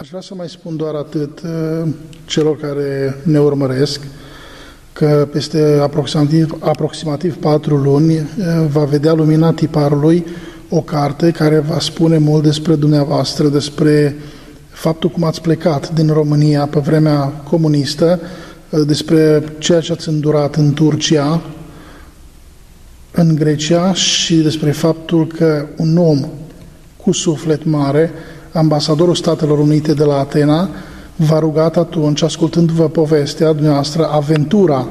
Aș vrea să mai spun doar atât uh, celor care ne urmăresc, că peste aproximativ, aproximativ patru luni uh, va vedea lumina tiparului o carte care va spune mult despre dumneavoastră, despre faptul cum ați plecat din România pe vremea comunistă, uh, despre ceea ce ați îndurat în Turcia, în Grecia și despre faptul că un om cu suflet mare ambasadorul Statelor Unite de la Atena, v-a rugat atunci, ascultându-vă povestea dumneavoastră, aventura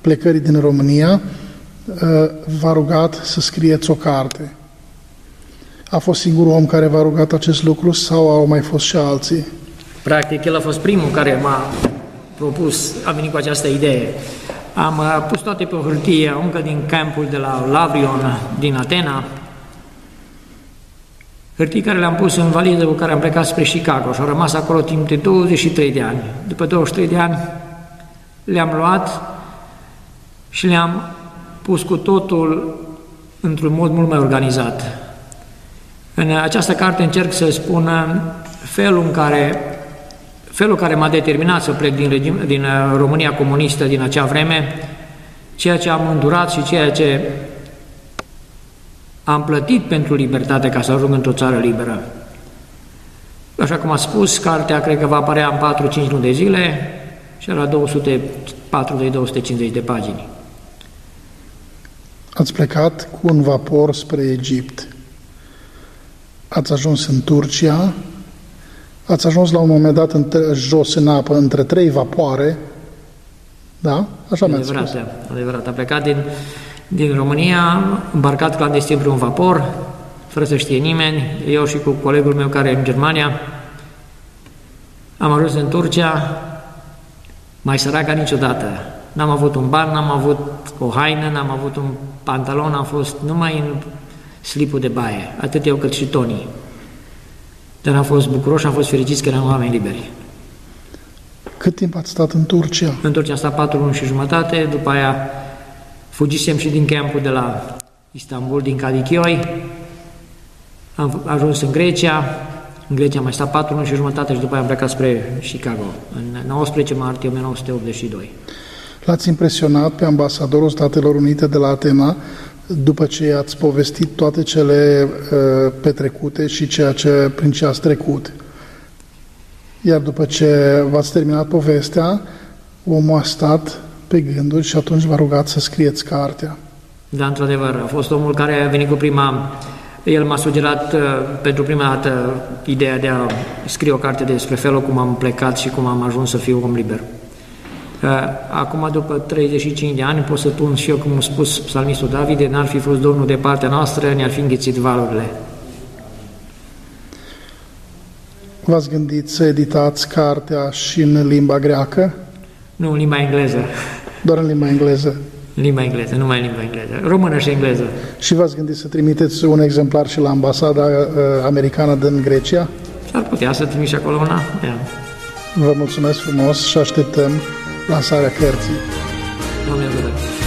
plecării din România, uh, v-a rugat să scrieți o carte. A fost singurul om care v-a rugat acest lucru sau au mai fost și alții? Practic, el a fost primul care m-a propus, a venit cu această idee. Am uh, pus toate pe o hârtie, încă din campul de la Lavrion, din Atena, hârtii care le-am pus în valiză cu care am plecat spre Chicago și au rămas acolo timp de 23 de ani. După 23 de ani le-am luat și le-am pus cu totul într-un mod mult mai organizat. În această carte încerc să spun felul în care felul care m-a determinat să plec din, regim, din România comunistă din acea vreme, ceea ce am îndurat și ceea ce am plătit pentru libertate ca să ajung într-o țară liberă. Așa cum a spus, cartea cred că va apărea în 4-5 luni de zile și la 240-250 de pagini. Ați plecat cu un vapor spre Egipt. Ați ajuns în Turcia, ați ajuns la un moment dat între, jos în apă, între trei vapoare, da? Așa mi-ați spus. Adevărat, a plecat din din România, îmbarcat clandestin pe un vapor, fără să știe nimeni, eu și cu colegul meu care e în Germania. Am ajuns în Turcia, mai sărac ca niciodată. N-am avut un ban, n-am avut o haină, n-am avut un pantalon, am fost numai în slipul de baie, atât eu cât și Tony. Dar am fost bucuroși, am fost fericiți că eram oameni liberi. Cât timp ați stat în Turcia? În Turcia am stat patru luni și jumătate, după aia Fugisem și din campul de la Istanbul, din Kadikioi. Am ajuns în Grecia. În Grecia am mai stat patru luni și jumătate și după aia am plecat spre Chicago, în 19 martie 1982. L-ați impresionat pe ambasadorul Statelor Unite de la Atena după ce ați povestit toate cele uh, petrecute și ceea ce, prin ce ați trecut. Iar după ce v-ați terminat povestea, omul a stat pe gânduri și atunci v-a rugat să scrieți cartea. Da, într-adevăr, a fost omul care a venit cu prima, el m-a sugerat uh, pentru prima dată ideea de a scrie o carte despre felul cum am plecat și cum am ajuns să fiu om liber. Uh, acum, după 35 de ani, pot să spun și eu, cum a spus psalmistul David, n-ar fi fost Domnul de partea noastră, ne-ar fi înghițit valurile. V-ați gândit să editați cartea și în limba greacă? Nu, în limba engleză. Doar în limba engleză? Limba engleză, numai în limba engleză. Română și engleză. Și v-ați gândit să trimiteți un exemplar și la ambasada uh, americană din Grecia? Ar putea să trimit și acolo una, da. Vă mulțumesc frumos și așteptăm lansarea cărții. Doamne ajută!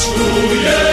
Masculine.